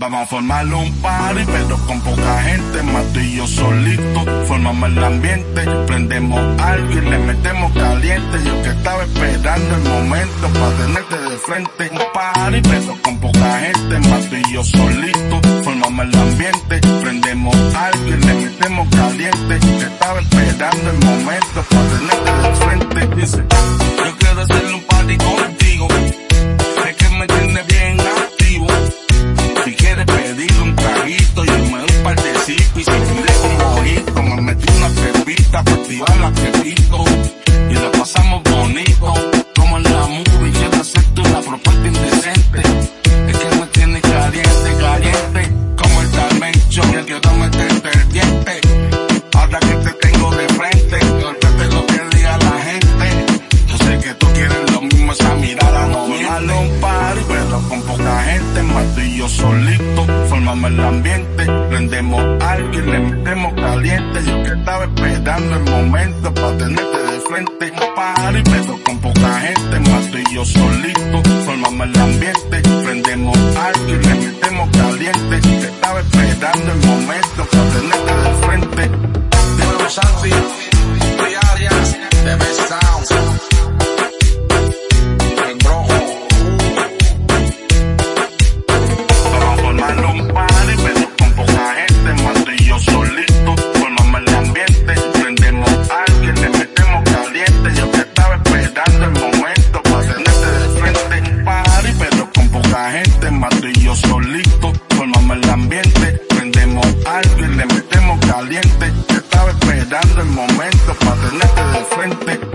Vamos a formar un party, pero con poca gente, tú y yo solito. Formamos el ambiente, prendemos algo y le metemos caliente. Yo que estaba esperando el momento para tenerte de frente. Un party, pero con poca gente, tú y yo solito. Formamos el ambiente, prendemos algo y le metemos caliente. Yo que estaba esperando el momento para tenerte activar la pepito y la pasamos bonito, como en la movie, quiero hacerte una propuesta indecente, es que me tienes caliente, caliente, como el dimension, el que no meterte el diente, ahora que te tengo de frente, olvídate lo que diga la gente, yo sé que tú quieres lo mismo, esa mirada no miente. un party, pero con poca gente, más tú y yo solito, formamos el ambiente, prendemos algo y le metemos caliente, yo que estaba esperando el momento para tenerte de frente, un party, pero con poca gente, más tú y yo solito, formamos el ambiente, yo solito. Formamos el ambiente, prendemos algo y le metemos caliente. Yo estaba esperando el momento para tenerte de frente.